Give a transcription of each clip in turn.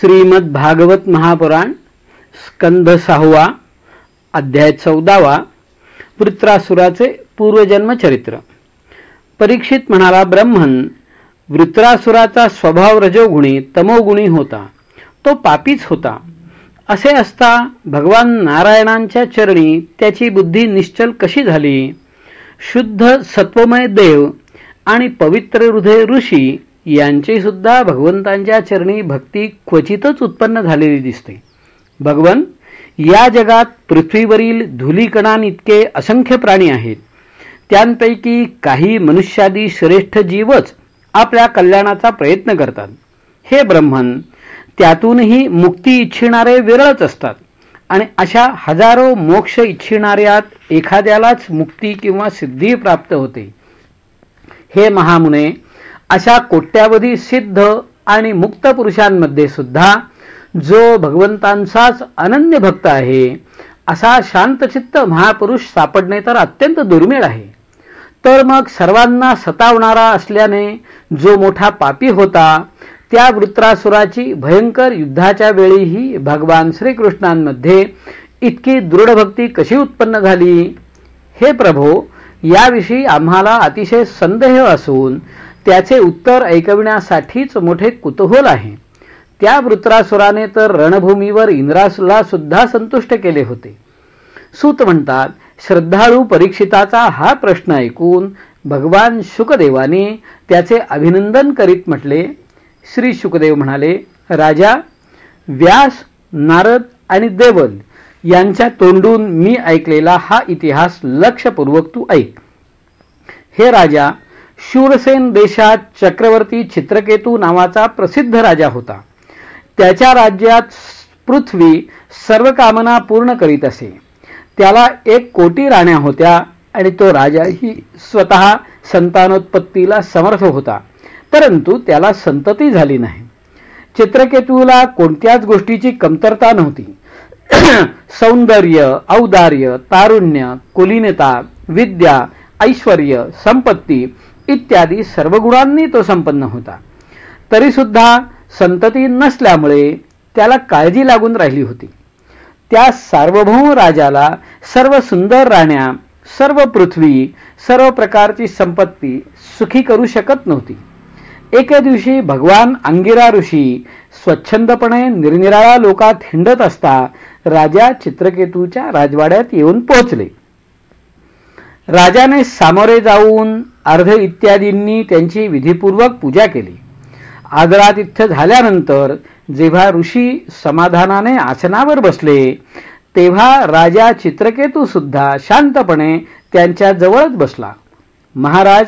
श्रीमद भागवत महापुराण स्कंध सहावा अध्याय चौदावा वृत्रासुराचे पूर्वजन्म चरित्र. परीक्षित म्हणाला ब्रह्मन वृत्रासुराचा स्वभाव रजोगुणी तमोगुणी होता. तो पापीच होता. असे असता भगवान नारायणांच्या चरणी त्याची बुद्धी निश्चल कशी झाली? शुद्ध सत्वमय देव आणि पवित्र हृदय ऋषी यांची सुद्धा भगवंतांच्या चरणी भक्ती क्वचितच उत्पन्न झालेली दिसते. भगवन या जगात पृथ्वीवरील धुलीकणांइतके असंख्य प्राणी आहेत. त्यांपैकी काही मनुष्यादी श्रेष्ठ जीवच आपल्या कल्याणाचा प्रयत्न करतात. हे ब्रह्मन त्यातूनही मुक्ती इच्छिणारे विरळच असतात आणि अशा हजारो मोक्ष इच्छिणाऱ्यात एखाद्यालाच मुक्ती किंवा सिद्धी प्राप्त होते. हे महामुने अशा कोट्यावधी सिद्ध आणि मुक्त पुरुषांमध्ये सुद्धा जो भगवंतांचाच अनन्य भक्त आहे असा शांतचित्त महापुरुष सापडणे तर अत्यंत दुर्मिळ आहे. तर मग सर्वांना सतावणारा असल्याने जो मोठा पापी होता त्या वृत्रासुराची भयंकर युद्धाच्या वेळीही भगवान श्रीकृष्णांमध्ये इतकी दृढ भक्ती कशी उत्पन्न झाली? हे प्रभो याविषयी आम्हाला अतिशय संदेह असून त्याचे उत्तर ऐकविण्यासाठीच मोठे कुतूहल आहे. त्या वृत्रासुराने तर रणभूमीवर इंद्रासुला सुद्धा संतुष्ट केले होते. सूत म्हणतात श्रद्धाळू परीक्षिताचा हा प्रश्न ऐकून भगवान शुकदेवाने त्याचे अभिनंदन करीत म्हटले. श्री शुकदेव म्हणाले राजा व्यास नारद आणि देवल यांच्या तोंडून मी ऐकलेला हा इतिहास लक्षपूर्वक तू ऐक. हे राजा शूरसेन देशात चक्रवर्ती चित्रकेतू नावाचा प्रसिद्ध राजा होता. त्याच्या राज्यात पृथ्वी सर्व कामना पूर्ण करीत असे. त्याला एक कोटी राण्या होत्या आणि तो राजाही स्वतः संतानोत्पत्तीला समर्थ होता. परंतु त्याला संतती झाली नाही. चित्रकेतूला कोणत्याच गोष्टीची कमतरता नव्हती. सौंदर्य औदार्य तारुण्य कुलीनता विद्या ऐश्वर संपत्ती इत्यादी सर्व गुणांनी तो संपन्न होता. तरी सुद्धा संतती नसल्यामुळे त्याला काळजी लागून राहिली होती. त्या सार्वभौम राजाला सर्व सुंदर राण्या सर्व पृथ्वी सर्व प्रकारची संपत्ती सुखी करू शकत नव्हती. एके दिवशी भगवान अंगिरा ऋषी स्वच्छंदपणे निरनिराळ्या लोकात हिंडत असता राजा चित्रकेतूच्या राजवाड्यात येऊन पोहोचले. राजाने सामोरे जाऊन अर्ध इत्यादींनी त्यांची विधीपूर्वक पूजा केली. आदरातिथ्य झाल्यानंतर जेव्हा ऋषी समाधानाने आसनावर बसले तेव्हा राजा चित्रकेतू सुद्धा शांतपणे त्यांच्या जवळच बसला. महाराज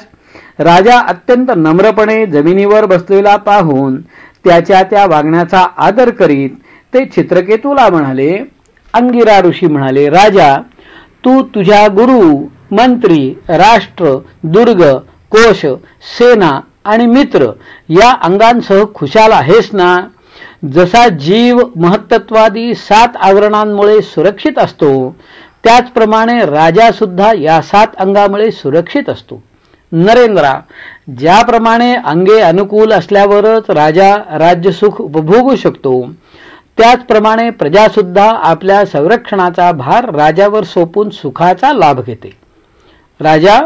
राजा अत्यंत नम्रपणे जमिनीवर बसलेला पाहून त्याच्या त्या वागण्याचा आदर करीत ते चित्रकेतूला म्हणाले अंगिरा ऋषी म्हणाले राजा तू तुझ्या गुरु मंत्री राष्ट्र दुर्ग कोश सेना आणि मित्र या अंगांसह खुशाल आहेस ना? जसा जीव महत्त्वादी सात आवरणांमुळे सुरक्षित असतो त्याचप्रमाणे राजा सुद्धा या सात अंगामुळे सुरक्षित असतो. नरेंद्रा ज्याप्रमाणे अंगे अनुकूल असल्यावरच राजा राज्यसुख उपभोगू शकतो त्याचप्रमाणे प्रजासुद्धा आपल्या संरक्षणाचा भार राजावर सोपून सुखाचा लाभ घेते. राजा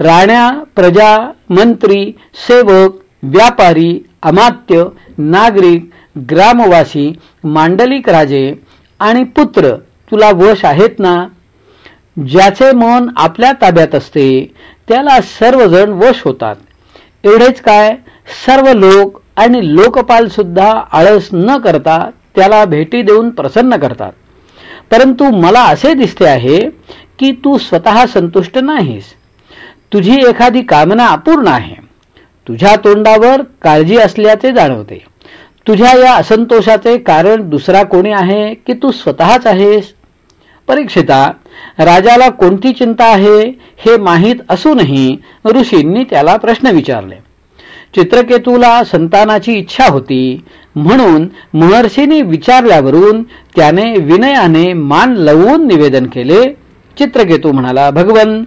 राण्या प्रजा मंत्री सेवक व्यापारी अमात्य नागरिक ग्रामवासी मांडलिक राजे आणि पुत्र तुला वश आहेत ना? ज्याचे मन आपल्या ताब्यात असते त्याला सर्वजण वश होतात. एवढेच काय? सर्व लोक आणि लोकपाल सुद्धा आळस न करता त्याला भेटी देऊन प्रसन्न करतात. परंतु मला असे दिसते आहे की तू स्वतः संतुष्ट नाहीस. तुझी एखादी कामना अपूर्ण आहे. तुझ्या तोंडावर काळजी असल्याचे जाणवते. तुझ्या या असंतोषाचे कारण दुसरा कोणी आहे की तू स्वतःच आहेस? परीक्षिता राजाला कोणती चिंता आहे हे माहीत असूनही ऋषींनी त्याला प्रश्न विचारले. चित्रकेतूला संतानाची इच्छा होती म्हणून महर्षीने विचारल्यावरून त्याने विनयाने मान लवून निवेदन केले चित्र घेतो म्हणाला भगवन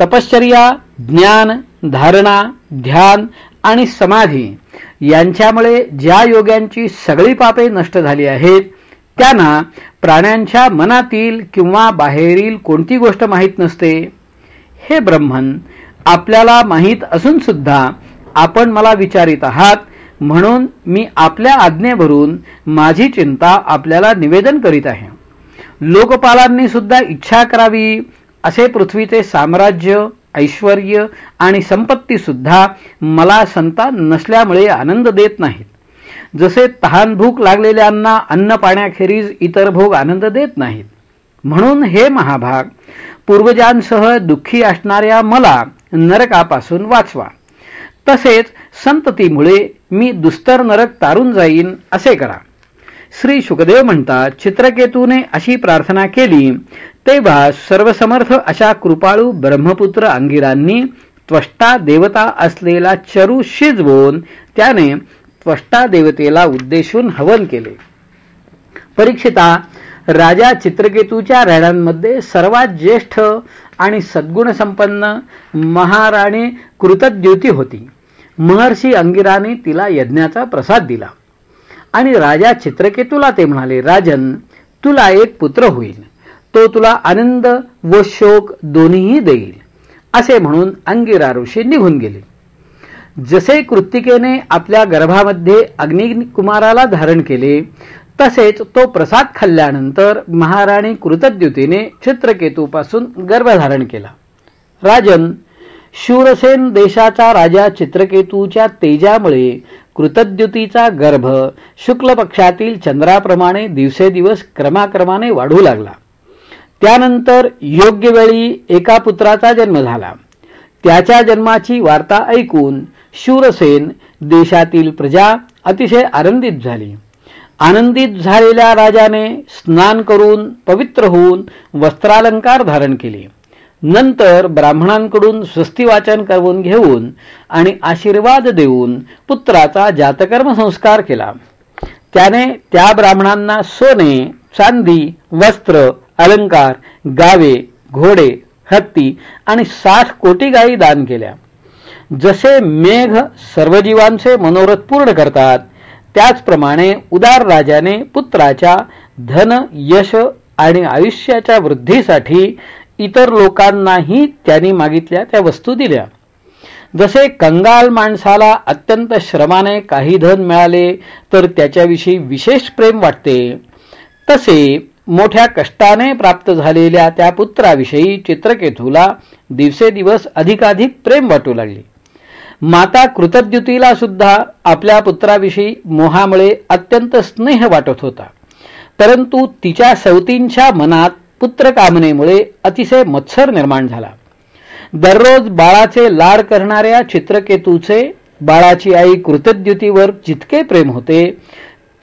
तपश्चर्या ज्ञान धारणा ध्यान आणि समाधी यांच्यामुळे ज्या योग्यांची सगळी पापे नष्ट झाली आहेत त्यांना प्राण्यांच्या मनातील किंवा बाहेरील कोणती गोष्ट माहीत नसते? हे ब्रह्मन आपल्याला माहीत असून सुद्धा आपण मला विचारित आहात म्हणून मी आपल्या आज्ञेवरून माझी चिंता आपल्याला निवेदन करीत आहे. लोकपालांनी सुद्धा इच्छा करावी असे पृथ्वीचे साम्राज्य ऐश्वर आणि संपत्ती सुद्धा मला संतान नसल्यामुळे आनंद देत नाहीत. जसे तहान भूक लागलेल्यांना अन्न पाण्याखेरीज इतर भोग आनंद देत नाहीत. म्हणून हे महाभाग पूर्वजांसह दुःखी असणाऱ्या मला नरकापासून वाचवा. तसेच संततीमुळे मी दुस्तर नरक तारून जाईन असे करा. श्री शुकदेव म्हणतात चित्रकेतूने अशी प्रार्थना केली तेव्हा सर्वसमर्थ अशा कृपाळू ब्रह्मपुत्र अंगिरांनी त्वष्टा देवता असलेला चरू शिजवून त्याने त्वष्टा देवतेला उद्देशून हवन केले. परीक्षिता राजा चित्रकेतूच्या राण्यांमध्ये सर्वात ज्येष्ठ आणि सद्गुणसंपन्न महाराणी कृतद्युती होती. महर्षी अंगिराने तिला यज्ञाचा प्रसाद दिला. आणि राजा चित्रकेतूला ते म्हणाले राजन तुला एक पुत्र होईल. तो तुला आनंद व शोक दोन्हीही देईल. असे म्हणून अंगिरा ऋषी निघून गेले. जसे कृत्तिकेने आपल्या गर्भामध्ये अग्निकुमाराला धारण केले तसेच तो प्रसाद खाल्ल्यानंतर महाराणी कृतद्युतीने चित्रकेतूपासून गर्भधारण केला. राजन शूरसेन देशाचा राजा चित्रकेतूच्या तेजामुळे कृतद्युतीचा गर्भ. शुक्ल पक्षातील चंद्राप्रमाणे दिवसेदिवस क्रमाक्रमाने वाढू लागला. त्यानंतर योग्य वेळी एका पुत्राचा जन्म झाला. त्याच्या जन्माची वार्ता ऐकून शूरसेन देशातील प्रजा अतिशय आनंदित झाली. आनंदित झालेल्या राजाने स्नान करून पवित्र होऊन वस्त्रालंकार धारण केले. नंतर ब्राह्मणांकडून स्वस्तिवाचन करून घेऊन आणि आशीर्वाद देऊन पुत्राचा जातकर्म संस्कार केला. त्याने त्या ब्राह्मणांना सोने चांदी वस्त्र अलंकार गावे घोडे हत्ती आणि साठ कोटी गायी दान केल्या. जसे मेघ सर्व जीवांचे मनोरथ पूर्ण करतात त्याचप्रमाणे उदार राजाने पुत्राच्या धन यश आणि आयुष्याच्या वृद्धीसाठी इतर लोकांनाही त्यांनी मागितल्या त्या वस्तू दिल्या. जसे कंगाल माणसाला अत्यंत श्रमाने काही धन मिळाले तर त्याच्याविषयी विशेष प्रेम वाटते. तसे मोठ्या कष्टाने प्राप्त झालेल्या त्या पुत्राविषयी चित्रकेतूला दिवसेदिवस अधिकाधिक प्रेम वाटू लागले. माता कृतद्युतीला सुद्धा आपल्या पुत्राविषयी मोहामुळे अत्यंत स्नेह वाटत होता. परंतु तिच्या सवतींच्या मनात पुत्रकामनेमुळे अतिशय मत्सर निर्माण झाला. दररोज बाळाचे लाड करणाऱ्या चित्रकेतूचे बाळाची आई कृतद्युतीवर जितके प्रेम होते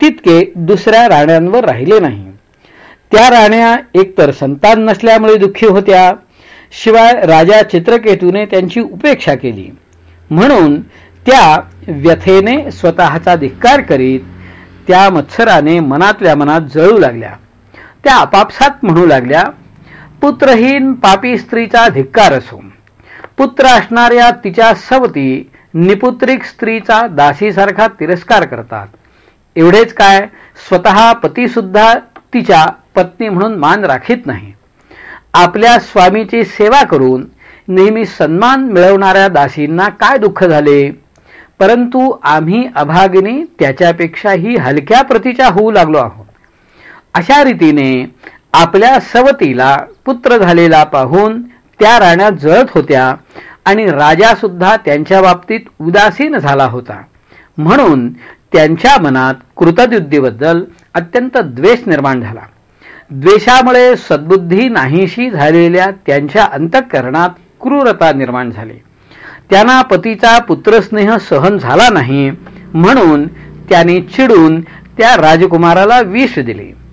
तितके दुसऱ्या राण्यांवर राहिले नाही. त्या राण्या एकतर संतान नसल्यामुळे दुःखी होत्या शिवाय राजा चित्रकेतूने त्यांची उपेक्षा केली. म्हणून त्या व्यथेने स्वतःचा धिक्कार करीत त्या मत्सराने मनातल्या मनात जळू लागल्या. त्या आपापसात म्हणू लागल्या पुत्रहीन पापी स्त्रीचा धिक्कार असो. पुत्र असणाऱ्या तिच्या सवती निपुत्रिक स्त्रीचा दासीसारखा तिरस्कार करतात. एवढेच काय स्वतः पतीसुद्धा तिच्या पत्नी म्हणून मान राखीत नाही. आपल्या स्वामीची सेवा करून नेहमी सन्मान मिळवणाऱ्या दासींना काय दुःख झाले? परंतु आम्ही अभागिनी त्याच्यापेक्षाही हलक्या प्रतीच्या होऊ लागलो आहोत. अशा रीतीने आपल्या सवतीला पुत्र झालेला पाहून त्या राण्या जळत होत्या आणि राजा सुद्धा त्यांच्या बाबतीत उदासीन झाला होता. म्हणून त्यांच्या मनात कृतद्युद्धीबद्दल अत्यंत द्वेष निर्माण झाला. द्वेषामुळे सद्बुद्धी नाहीशी झालेल्या त्यांच्या अंतःकरणात क्रूरता निर्माण झाली. त्यांना पतीचा पुत्रस्नेह सहन झाला नाही म्हणून त्याने चिडून त्या राजकुमाराला विष दिले.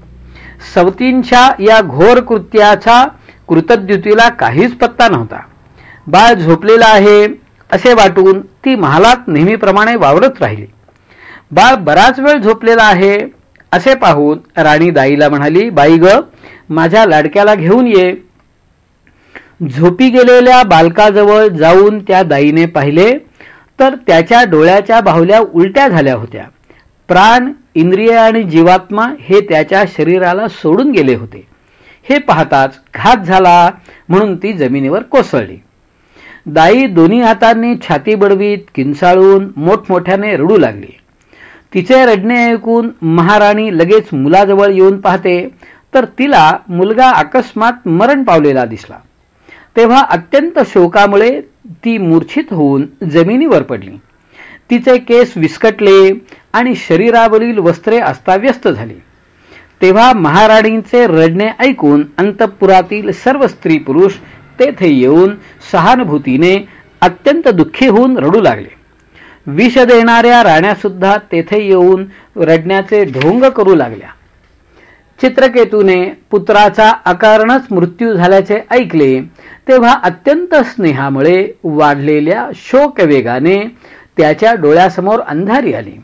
सवतींच्या या घोर कृत्याचा कृतद्युतीला काहीच पत्ता नव्हता. बाळ झोपलेला आहे असे वाटून ती महालात नेहमीप्रमाणे वावरत राहिली. बाळ बराच वेळ झोपलेला आहे असे पाहून राणी दाईला म्हणाली बाई ग माझ्या लाडक्याला घेऊन ये. झोपी गेलेल्या बालकाजवळ जाऊन त्या दाईने पाहिले तर त्याच्या डोळ्याच्या बाहुल्या उलट्या झाल्या होत्या. प्राण इंद्रिय आणि जीवात्मा हे त्याच्या शरीराला सोडून गेले होते. हे पाहताच घात झाला म्हणून ती जमिनीवर कोसळली. दाई दोन्ही हातांनी छाती बडवीत किंचाळून मोठमोठ्याने रडू लागली. तिचे रडणे ऐकून महाराणी लगेच मुलाजवळ येऊन पाहते तर तिला मुलगा अकस्मात मरण पावलेला दिसला. तेव्हा अत्यंत शोकामुळे ती मूर्छित होऊन जमिनीवर पडली. तिचे केस विस्कटले आणि शरीरावरील वस्त्रे अस्ताव्यस्त झाली. तेव्हा महाराणींचे रडणे ऐकून अंतपुरातील सर्व स्त्री पुरुष तेथे येऊन सहानुभूतीने अत्यंत दुःखी होऊन रडू लागले. विष देणाऱ्या राण्यासुद्धा तेथे येऊन रडण्याचे ढोंग करू लागल्या. चित्रकेतूने पुत्राचा अकारणच मृत्यू झाल्याचे ऐकले तेव्हा अत्यंत स्नेहामुळे वाढलेल्या शोकवेगाने त्याच्या डोळ्यासमोर अंधारी आली.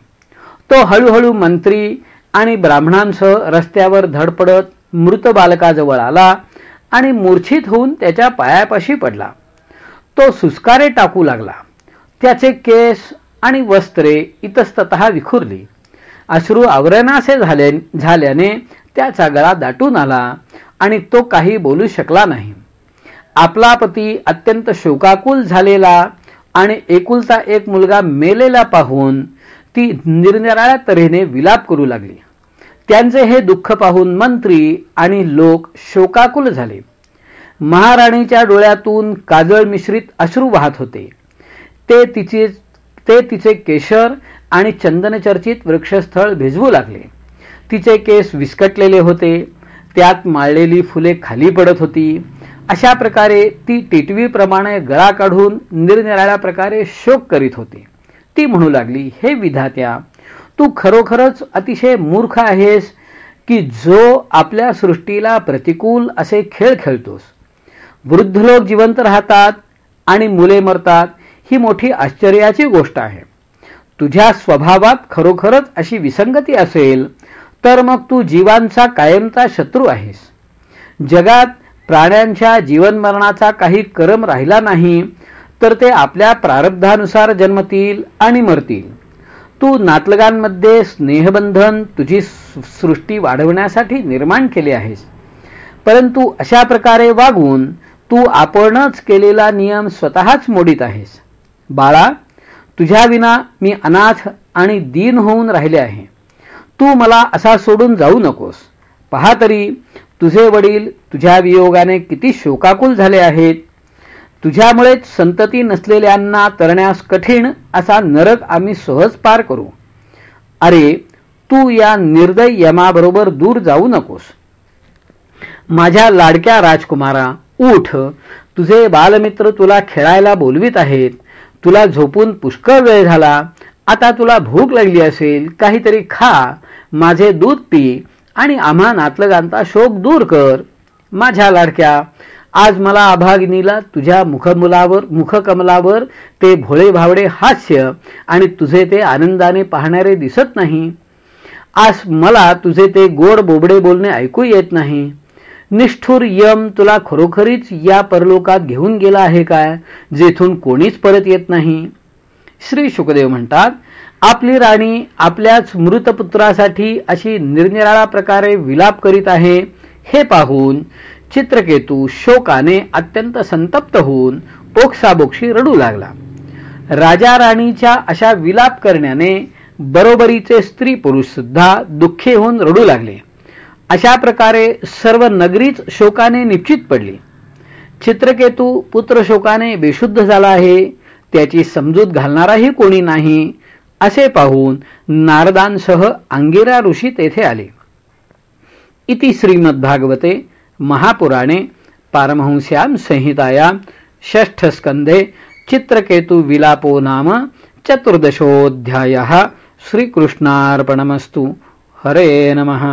तो हळूहळू मंत्री आणि ब्राह्मणांसह रस्त्यावर धडपडत मृत बालकाजवळ आला आणि मूर्छित होऊन त्याच्या पायापाशी पडला. तो सुस्कारे टाकू लागला. त्याचे केस आणि वस्त्रे इतस्तत विखुरली. अश्रू आवरणासे झाले झाल्याने त्याचा गळा दाटून आला आणि तो काही बोलू शकला नाही. आपला पती अत्यंत शोकाकुल झालेला आणि एकुलता एक मुलगा मेलेला पाहून ती निरनिराळ्या तऱ्हेने विलाप करू लागली. त्यांचे हे दुःख पाहून मंत्री आणि लोक शोकाकुल झाले. महाराणीच्या डोळ्यातून काजळ मिश्रित अश्रू वाहत होते. ते तिचे ते तिचे केशर आणि चंदनचर्चित वृक्षस्थळ भिजवू लागले. तिचे केस विस्कटलेले होते. त्यात माळलेली फुले खाली पडत होती. अशा प्रकारे ती टिटवीप्रमाणे गळा काढून निरनिराळ्या प्रकारे शोक करीत होती. ती म्हणू लागली हे विधात्या तू खरोखरच अतिशय मूर्ख आहेस की जो आपल्या सृष्टीला प्रतिकूल असे खेळ खेळतोस. वृद्ध लोक जिवंत राहतात आणि मुले मरतात ही मोठी आश्चर्याची गोष्ट आहे. तुझ्या स्वभावात खरोखरच अशी विसंगती असेल तर मग तू जीवांचा कायमचा शत्रू आहेस. जगात प्राण्यांच्या जीवनमरणाचा काही करम राहिला नाही तर ते आपल्या प्रारब्धानुसार जन्मतील आणि मरतील. तू नातलगांमध्ये स्नेहबंधन तुझी सृष्टी वाढवण्यासाठी निर्माण केले आहेस. परंतु अशा प्रकारे वागून तू आपणच केलेला नियम स्वतःच मोडीत आहेस. बाळा तुझ्या विना मी अनाथ आणि दीन होऊन राहिले आहे. तू मला असा सोडून जाऊ नकोस. पहा तरी तुझे वडील तुझ्या वियोगाने किती शोकाकुल झाले आहेत. तुझ्यामुळेच संतती नसलेल्यांना तरण्यास कठीण असा नरक आम्ही सहज पार करू. अरे तू या निर्दय यमाबरोबर दूर जाऊ नकोस. माझ्या लाडक्या राजकुमारा उठ. तुझे बालमित्र तुला खेळायला बोलवीत आहेत. तुला झोपून पुष्कळ वेळ झाला. आता तुला भूक लागली असेल काहीतरी खा. माझे दूध पी आणि आम्हा नातलगांचा शोक दूर कर. माझ्या लाडक्या आज मला अभागिनीला तुझ्या मुखमुलावर मुखकमलावर ते भोळे भावडे हास्य आणि तुझे ते आनंदाने पाहणारे दिसत नाही. आज मला तुझे ते गोड बोबडे बोलणे ऐकू येत नाही. निष्ठुर यम तुला खरोखरीच या परलोकात घेऊन गेला आहे काय जेथून कोणीच परत येत नाही? श्री शुकदेव म्हणतात आपली राणी आपल्याच मृतपुत्रासाठी अशी निरनिराळा प्रकारे विलाप करीत आहे. हे पाहून चित्रकेतू शोकाने अत्यंत संतप्त होऊन ओक्साबोक्षी रडू लागला. राजा राणीच्या अशा विलाप करण्याने बरोबरीचे स्त्री पुरुष सुद्धा दुःखी होऊन रडू लागले. अशा प्रकारे सर्व नगरीच शोकाने निश्चित पडली. चित्रकेतू पुत्र शोकाने बेशुद्ध झाला आहे त्याची समजूत घालणाराही कोणी नाही असे पाहून नारदांसह अंगिरा ऋषी तेथे आले. इति श्रीमद्भागवते महापुराणे पारमहंस्यां संहितायां षष्ठस्कंधे चित्रकेतु विलापो नाम चतुर्दशोऽध्यायः श्रीकृष्णार्पणमस्तु। हरे नमः।